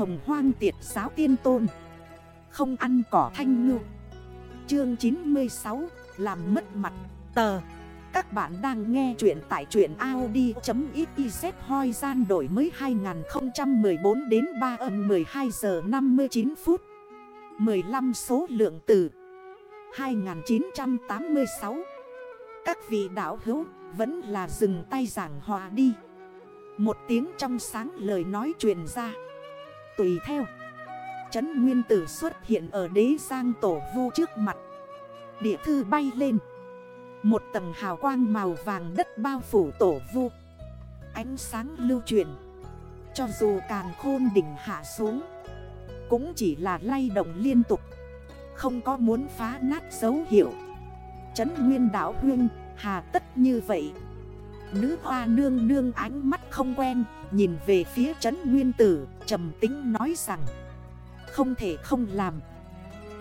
hồng hoang tiệt giáo tiên tôn. Không ăn cỏ thanh ngư. Chương 96 Làm mất mặt. Tờ. Các bạn đang nghe chuyện tại chuyện Audi.xyz hoi gian đổi mới 2014 đến 3 âm 12 giờ 59 phút. 15 số lượng từ 2986 Các vị đảo hữu, vẫn là dừng tay giảng hòa đi. Một tiếng trong sáng lời nói truyền ra. Tùy theo. Trấn Nguyên Tử xuất hiện ở đế giang tổ vu trước mặt. Địa thư bay lên. Một tầng hào quang màu vàng đất bao phủ tổ vu. Ánh sáng lưu truyền. Cho dù càn khôn đỉnh hạ xuống, Cũng chỉ là lay động liên tục. Không có muốn phá nát dấu hiệu. Trấn Nguyên đảo huyên, hà tất như vậy. Nữ hoa nương nương ánh mắt không quen. Nhìn về phía Trấn Nguyên Tử, trầm tính nói rằng, Không thể không làm.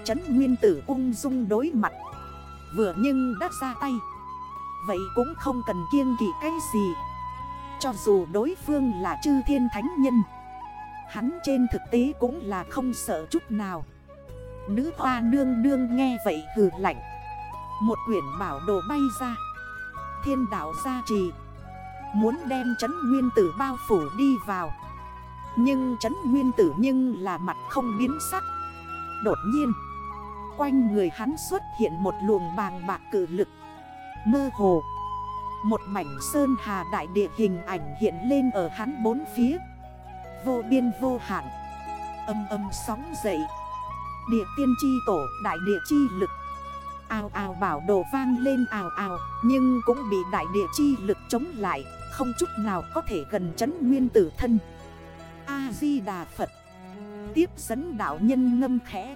Trấn Nguyên Tử ung dung đối mặt. Vừa nhưng đã ra tay. Vậy cũng không cần kiêng kỵ cái gì. Cho dù đối phương là chư thiên thánh nhân, Hắn trên thực tế cũng là không sợ chút nào. Nữ hoa nương nương nghe vậy hừ lạnh. Một quyển bảo đồ bay ra. Thiên đảo gia trì. Muốn đem chấn nguyên tử bao phủ đi vào. Nhưng chấn nguyên tử nhưng là mặt không biến sắc. Đột nhiên, Quanh người hắn xuất hiện một luồng bàng bạc cử lực. Mơ hồ, Một mảnh sơn hà đại địa hình ảnh hiện lên ở hắn bốn phía. Vô biên vô hạn, Âm âm sóng dậy. Địa tiên chi tổ, đại địa chi lực. Ào ào bảo đồ vang lên ào ào Nhưng cũng bị đại địa chi lực chống lại. Không chút nào có thể gần chấn nguyên tử thân. A-di-đà Phật. Tiếp dẫn đạo nhân ngâm khẽ.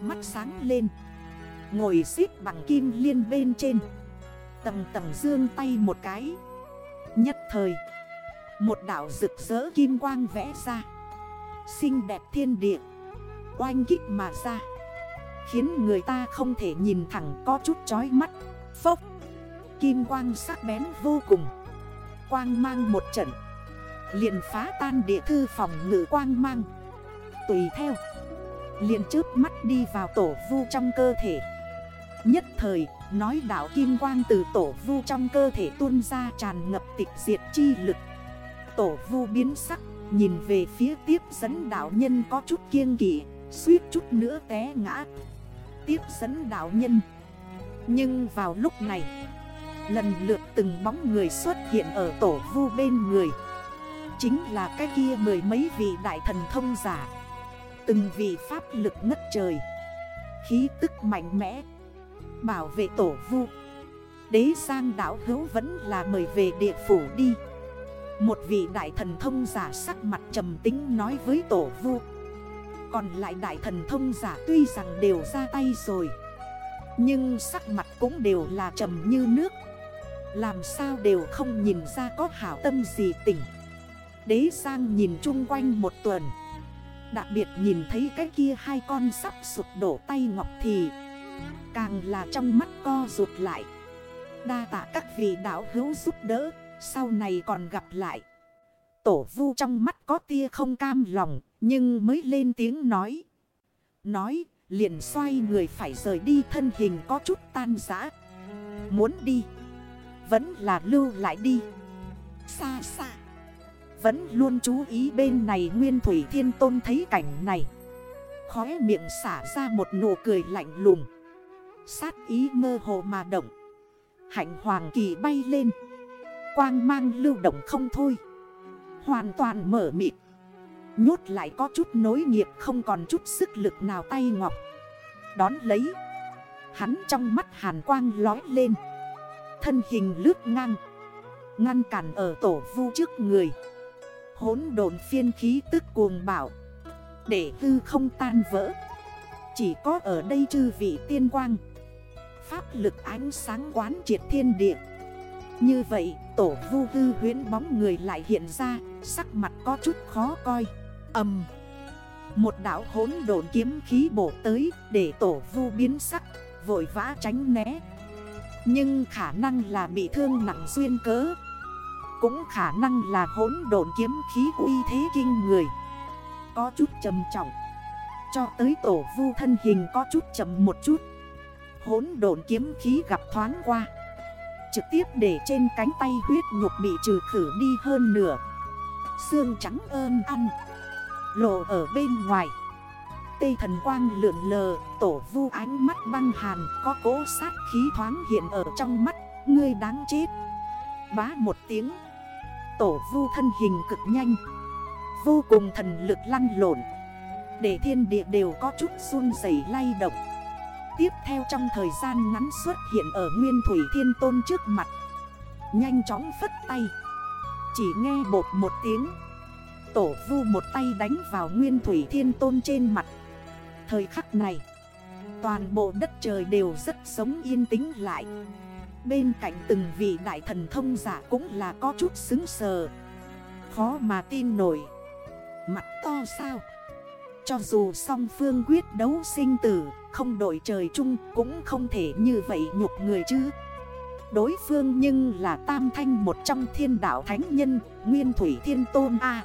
Mắt sáng lên. Ngồi xếp bằng kim liên bên trên. Tầng tầng dương tay một cái. Nhất thời, Một đảo rực rỡ kim quang vẽ ra. Xinh đẹp thiên địa. Oanh kích mà ra. Khiến người ta không thể nhìn thẳng, có chút chói mắt. Phốc. Kim quang sắc bén vô cùng. Quang mang một trận. Liền phá tan địa thư phòng ngự quang mang. Tùy theo, liền chớp mắt đi vào tổ vu trong cơ thể. Nhất thời, nói đảo kim quang từ tổ vu trong cơ thể tuôn ra tràn ngập tịch diệt chi lực. Tổ vu biến sắc, Nhìn về phía tiếp dẫn đảo nhân có chút kiêng kỵ, Suýt chút nữa té ngã. Tiếp dẫn đảo nhân. Nhưng vào lúc này Lần lượt từng bóng người xuất hiện ở tổ vu bên người. Chính là cái kia mười mấy vị đại thần thông giả. Từng vị pháp lực ngất trời. Khí tức mạnh mẽ. Bảo vệ tổ vu. Đế sang đảo hữu vẫn là mời về địa phủ đi. Một vị đại thần thông giả sắc mặt trầm tính nói với tổ vu. Còn lại đại thần thông giả tuy rằng đều ra tay rồi. Nhưng sắc mặt cũng đều là trầm như nước. Làm sao đều không nhìn ra có hảo tâm gì tỉnh. Đế sang nhìn chung quanh một tuần. Đặc biệt nhìn thấy cái kia hai con sắp sụp đổ tay ngọc thì. Càng là trong mắt co rụt lại. Đa tạ các vị đảo hữu giúp đỡ, Sau này còn gặp lại. Tổ vu trong mắt có tia không cam lòng, Nhưng mới lên tiếng nói. Nói, liền xoay người phải rời đi thân hình có chút tan giã Muốn đi vẫn là lưu lại đi. Xa xa. Vẫn luôn chú ý bên này Nguyên Thủy Thiên Tôn thấy cảnh này. Khóe miệng xả ra một nụ cười lạnh lùng. Sát ý mơ hồ mà động. Hạnh hoàng kỳ bay lên. Quang mang lưu động không thôi. Hoàn toàn mở mịt. Nhốt lại có chút nối nghiệp không còn chút sức lực nào tay ngọc. Đón lấy. Hắn trong mắt hàn quang lói lên Thân hình lướt ngang, Ngăn cản ở tổ vu trước người Hốn đồn phiên khí tức cuồng bảo Để hư không tan vỡ. Chỉ có ở đây chư vị tiên quang, Pháp lực ánh sáng quán triệt thiên địa. Như vậy, tổ vu hư huyến bóng người lại hiện ra, Sắc mặt có chút khó coi. Âm Một đảo hốn đồn kiếm khí bổ tới, Để tổ vu biến sắc, Vội vã tránh né. Nhưng khả năng là bị thương nặng duyên cớ. Cũng khả năng là hỗn độn kiếm khí uy thế kinh người. Có chút trầm trọng. Cho tới tổ vu thân hình có chút chậm một chút. Hỗn độn kiếm khí gặp thoáng qua. Trực tiếp để trên cánh tay huyết nhục bị trừ khử đi hơn nửa. Xương trắng ơn ăn. Lộ ở bên ngoài tây thần quang lượn lờ, Tổ vu ánh mắt băng hàn, Có cố sát khí thoáng hiện ở trong mắt, Ngươi đáng chết. Bá một tiếng, Tổ vu thân hình cực nhanh, Vô cùng thần lực lăn lộn, Để thiên địa đều có chút run dày lay động. Tiếp theo trong thời gian ngắn xuất hiện ở Nguyên Thủy Thiên Tôn trước mặt, Nhanh chóng phất tay, Chỉ nghe bột một tiếng, Tổ vu một tay đánh vào Nguyên Thủy Thiên Tôn trên mặt. Thời khắc này, Toàn bộ đất trời đều rất sống yên tĩnh lại. Bên cạnh từng vị đại thần thông giả cũng là có chút xứng sờ. Khó mà tin nổi. Mặt to sao? Cho dù song phương quyết đấu sinh tử, Không đổi trời chung cũng không thể như vậy nhục người chứ. Đối phương nhưng là tam thanh một trong thiên đạo thánh nhân, Nguyên thủy thiên tôn A.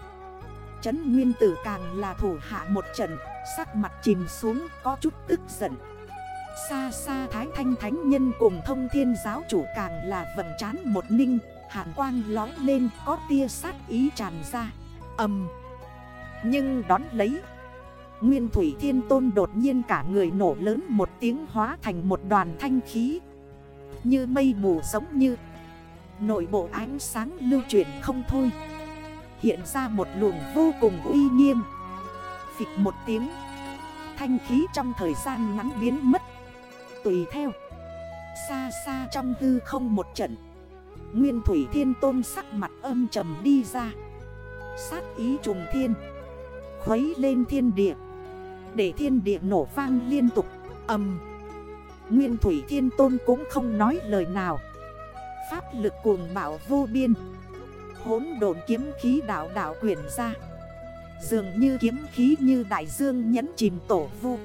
Chấn nguyên tử càng là thủ hạ một trận Sắc mặt chìm xuống, có chút tức giận. Xa xa Thái Thanh Thánh Nhân cùng thông thiên giáo chủ càng là vận chán một ninh Hạng quang lói lên, có tia sát ý tràn ra. Âm Nhưng đón lấy, Nguyên Thủy Thiên Tôn đột nhiên cả người nổ lớn một tiếng hóa thành một đoàn thanh khí. Như mây mù giống như, Nội bộ ánh sáng lưu chuyển không thôi. Hiện ra một luồng vô cùng uy nghiêm. Phịch một tiếng. Thanh khí trong thời gian ngắn biến mất. Tùy theo. Xa xa trong hư không một trận. Nguyên Thủy Thiên Tôn sắc mặt âm trầm đi ra. Sát ý trùng thiên. Khuấy lên thiên địa. Để thiên địa nổ vang liên tục. Âm. Nguyên Thủy Thiên Tôn cũng không nói lời nào. Pháp lực cuồng bạo vô biên. Hốn đồn kiếm khí đảo đảo quyển ra. Dường như kiếm khí như đại dương nhấn chìm tổ vu.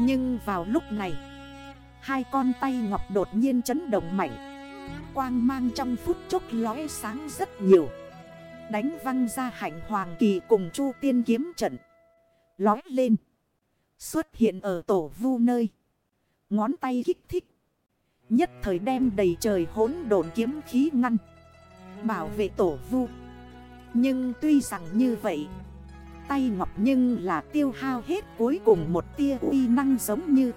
Nhưng vào lúc này, Hai con tay ngọc đột nhiên chấn động mạnh. Quang mang trong phút chốc lóe sáng rất nhiều. Đánh văng ra hạnh hoàng kỳ cùng chu tiên kiếm trận. Lói lên. Xuất hiện ở tổ vu nơi. Ngón tay kích thích. Nhất thời đem đầy trời hốn đồn kiếm khí ngăn. Bảo vệ tổ vu. Nhưng tuy rằng như vậy Tay ngọc nhưng là tiêu hao hết cuối cùng một tia uy năng giống như.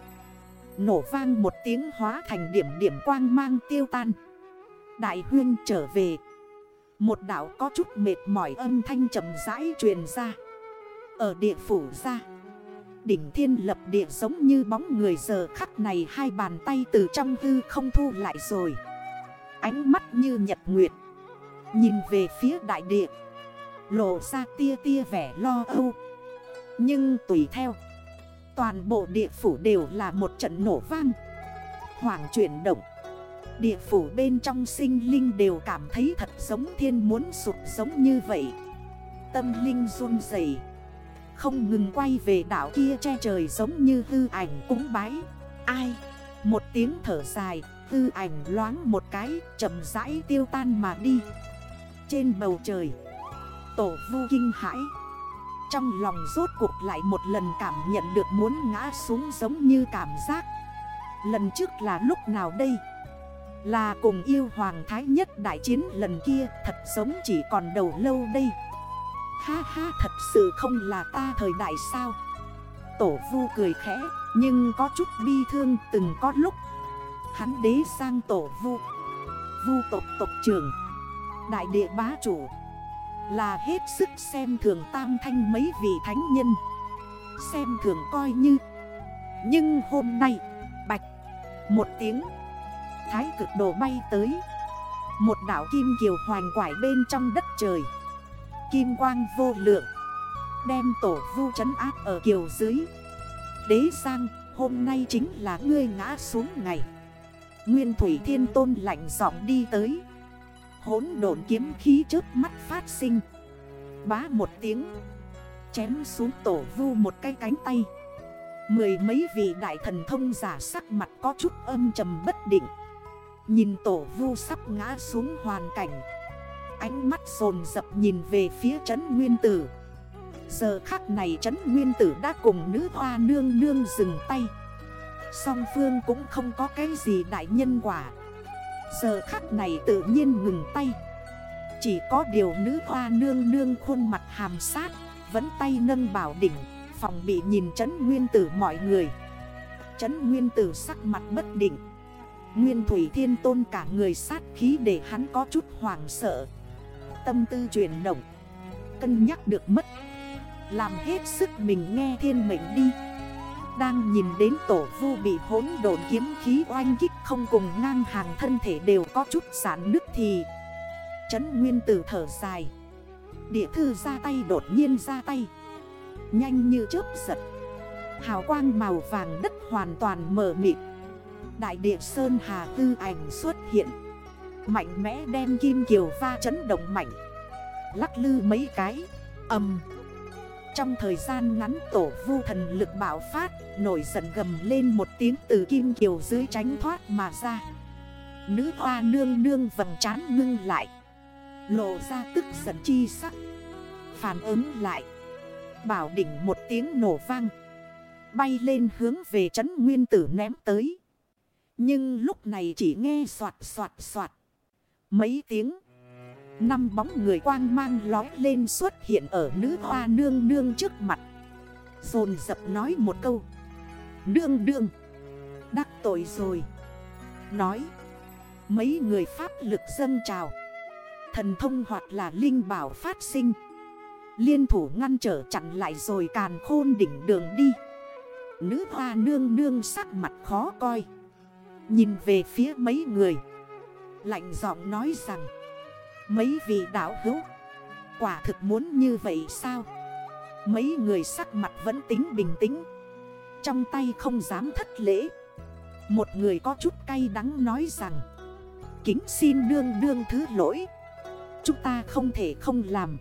Nổ vang một tiếng hóa thành điểm điểm quang mang tiêu tan. Đại huyên trở về. Một đảo có chút mệt mỏi âm thanh trầm rãi truyền ra. Ở địa phủ ra, Đỉnh thiên lập địa giống như bóng người giờ khắc này Hai bàn tay từ trong hư không thu lại rồi. Ánh mắt như nhật nguyệt. Nhìn về phía đại địa. Lộ ra tia tia vẻ lo âu. Nhưng tùy theo, Toàn bộ địa phủ đều là một trận nổ vang. Hoàng chuyển động. Địa phủ bên trong sinh linh đều cảm thấy thật giống thiên muốn sụp giống như vậy. Tâm linh run dày Không ngừng quay về đảo kia che trời giống như hư ảnh cúng bái. Ai? Một tiếng thở dài, Hư ảnh loáng một cái, chậm rãi tiêu tan mà đi. Trên bầu trời Tổ vu kinh hãi. Trong lòng rốt cuộc lại một lần cảm nhận được muốn ngã xuống giống như cảm giác. Lần trước là lúc nào đây? Là cùng yêu hoàng thái nhất đại chiến lần kia, thật giống chỉ còn đầu lâu đây. Ha ha, thật sự không là ta thời đại sao? Tổ vu cười khẽ, nhưng có chút bi thương từng có lúc. Hắn đế sang tổ vu. Vu tộc tộc trưởng. Đại địa bá chủ. Là hết sức xem thường tam thanh mấy vị thánh nhân. Xem thường coi như. Nhưng hôm nay, Bạch, Một tiếng. Thái cực đồ bay tới. Một đảo kim kiều hoành quải bên trong đất trời. Kim quang vô lượng. Đem tổ vu trấn áp ở kiều dưới. Đế sang, Hôm nay chính là ngươi ngã xuống ngày. Nguyên Thủy Thiên Tôn lạnh giọng đi tới. Hốn độn kiếm khí trước mắt phát sinh. Bá một tiếng. Chém xuống tổ vu một cái cánh tay. Mười mấy vị đại thần thông giả sắc mặt có chút âm trầm bất định. Nhìn tổ vu sắp ngã xuống hoàn cảnh. Ánh mắt sồn dập nhìn về phía trấn nguyên tử. Giờ khắc này trấn nguyên tử đã cùng nữ hoa nương nương dừng tay. Song phương cũng không có cái gì đại nhân quả. Giờ khắc này tự nhiên ngừng tay. Chỉ có điều nữ hoa nương nương khuôn mặt hàm sát, Vẫn tay nâng bảo đỉnh, Phòng bị nhìn chấn nguyên tử mọi người. Chấn nguyên tử sắc mặt bất định. Nguyên thủy thiên tôn cả người sát khí để hắn có chút hoảng sợ. Tâm tư chuyển động. Cân nhắc được mất. Làm hết sức mình nghe thiên mệnh đi. Đang nhìn đến tổ vu bị hốn đồn kiếm khí oanh kích không cùng ngang hàng thân thể đều có chút sản nước thì Chấn nguyên tử thở dài. Địa thư ra tay, đột nhiên ra tay. Nhanh như chớp giật. Hào quang màu vàng đất hoàn toàn mở mịt. Đại địa Sơn Hà tư ảnh xuất hiện. Mạnh mẽ đem kim kiều va chấn động mạnh. Lắc lư mấy cái. Âm. Trong thời gian ngắn, tổ vu thần lực bảo phát, Nổi giận gầm lên một tiếng từ kim kiều dưới tránh thoát mà ra. Nữ hoa nương nương vầng trán ngưng lại, Lộ ra tức giận chi sắc, Phản ứng lại, Bảo đỉnh một tiếng nổ vang, Bay lên hướng về trấn nguyên tử ném tới. Nhưng lúc này chỉ nghe soạt soạt soạt, Mấy tiếng Năm bóng người quang mang lói lên xuất hiện ở nữ hoa nương nương trước mặt. Dồn dập nói một câu. Nương nương, Đắc tội rồi. Nói, Mấy người pháp lực dâng trào. Thần thông hoặc là linh bảo phát sinh. Liên thủ ngăn trở chặn lại rồi càn khôn đỉnh đường đi. Nữ hoa nương nương sắc mặt khó coi. Nhìn về phía mấy người. Lạnh giọng nói rằng Mấy vị đảo hữu. Quả thực muốn như vậy sao? Mấy người sắc mặt vẫn tính bình tĩnh. Trong tay không dám thất lễ. Một người có chút cay đắng nói rằng, Kính xin đương đương thứ lỗi. Chúng ta không thể không làm.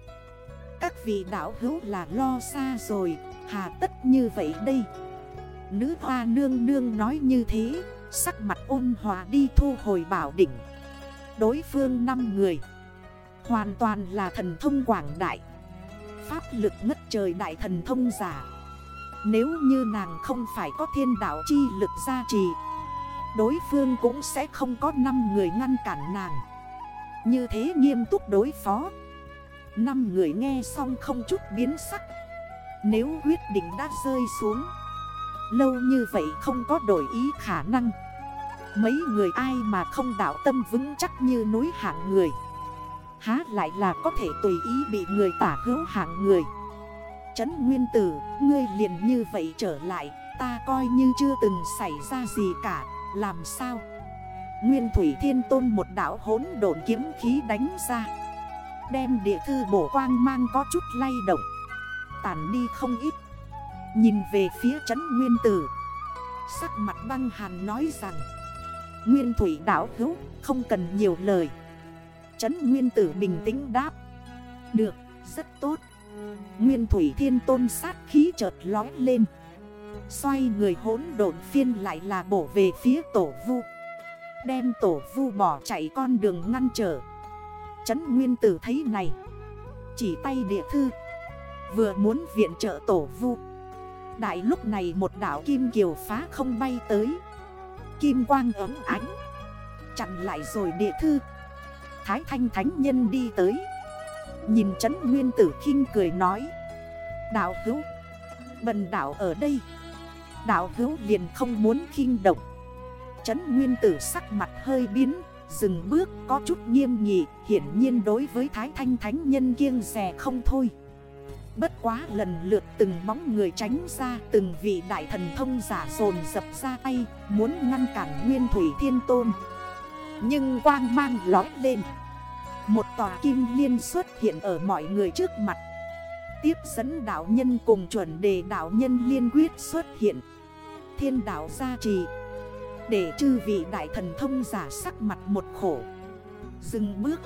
Các vị đảo hữu là lo xa rồi, Hà tất như vậy đây. Nữ hoa nương nương nói như thế, Sắc mặt ôn hòa đi thu hồi bảo đỉnh. Đối phương 5 người Hoàn toàn là thần thông quảng đại. Pháp lực ngất trời đại thần thông giả. Nếu như nàng không phải có thiên đạo chi lực gia trì, Đối phương cũng sẽ không có 5 người ngăn cản nàng. Như thế nghiêm túc đối phó. Năm người nghe xong không chút biến sắc. Nếu quyết định đã rơi xuống, Lâu như vậy không có đổi ý khả năng. Mấy người ai mà không đảo tâm vững chắc như núi hạng người. Há lại là có thể tùy ý bị người tả hữu hạng người. Trấn Nguyên Tử, ngươi liền như vậy trở lại Ta coi như chưa từng xảy ra gì cả Làm sao? Nguyên Thủy Thiên Tôn một đảo hốn độn kiếm khí đánh ra. Đem địa thư bổ quang mang có chút lay động. Tản đi không ít. Nhìn về phía Trấn Nguyên Tử. Sắc mặt băng hàn nói rằng Nguyên Thủy đảo hữu không cần nhiều lời. Trấn Nguyên Tử bình tĩnh đáp. Được, rất tốt. Nguyên Thủy Thiên Tôn sát khí chợt lói lên. Xoay người hỗn độn phiên lại là bổ về phía tổ vu. Đem tổ vu bỏ chạy con đường ngăn trở. Trấn Nguyên Tử thấy này. Chỉ tay địa thư. Vừa muốn viện trợ tổ vu. Đại lúc này một đảo Kim Kiều phá không bay tới. Kim quang ấm ánh. Chặn lại rồi địa thư. Thái Thanh Thánh Nhân đi tới. Nhìn Trấn Nguyên Tử khinh cười nói. Đạo hữu, Bần đạo ở đây. Đạo hữu liền không muốn khinh động Trấn Nguyên Tử sắc mặt hơi biến, Dừng bước có chút nghiêm nghị, Hiển nhiên đối với Thái Thanh Thánh Nhân kiêng rè không thôi. Bất quá lần lượt từng bóng người tránh ra, Từng vị đại thần thông giả dồn dập ra tay, Muốn ngăn cản Nguyên Thủy Thiên Tôn. Nhưng quang mang lói lên. Một tòa kim liên xuất hiện ở mọi người trước mặt. Tiếp dẫn đạo nhân cùng chuẩn đề đạo nhân liên quyết xuất hiện. Thiên đạo gia trì. Để chư vị đại thần thông giả sắc mặt một khổ. Dừng bước.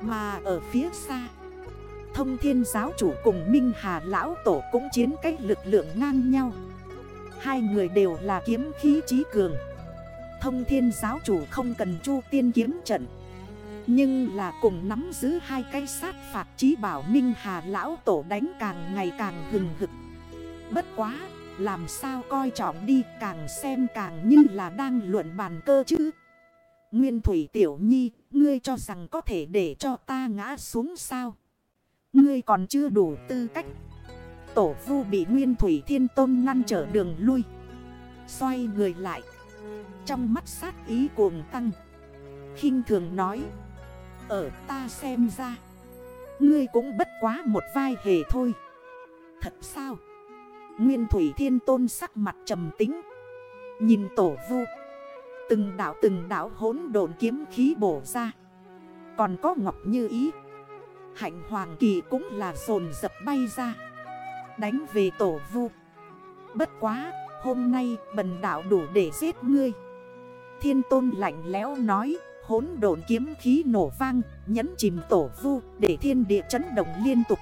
Mà ở phía xa. Thông thiên giáo chủ cùng Minh Hà Lão Tổ cũng chiến cách lực lượng ngang nhau. Hai người đều là kiếm khí trí cường. Thông thiên giáo chủ không cần chu tiên kiếm trận. Nhưng là cùng nắm giữ hai cây sát phạt trí bảo Minh Hà Lão Tổ đánh càng ngày càng hừng hực. Bất quá, làm sao coi trọng đi càng xem càng như là đang luận bàn cơ chứ. Nguyên Thủy Tiểu Nhi, ngươi cho rằng có thể để cho ta ngã xuống sao? Ngươi còn chưa đủ tư cách. Tổ vu bị Nguyên Thủy Thiên Tôn ngăn trở đường lui. Xoay người lại. Trong mắt sát ý cuồng tăng. Khinh thường nói, Ở ta xem ra, Ngươi cũng bất quá một vai hề thôi. Thật sao? Nguyên Thủy Thiên Tôn sắc mặt trầm tính, Nhìn tổ vu. Từng đảo từng đảo hỗn độn kiếm khí bổ ra. Còn có Ngọc Như Ý, Hạnh Hoàng Kỳ cũng là dồn dập bay ra, Đánh về tổ vu. Bất quá, Hôm nay bần đảo đủ để giết ngươi. Thiên tôn lạnh lẽo nói Hốn độn kiếm khí nổ vang Nhấn chìm tổ vu, Để thiên địa chấn động liên tục.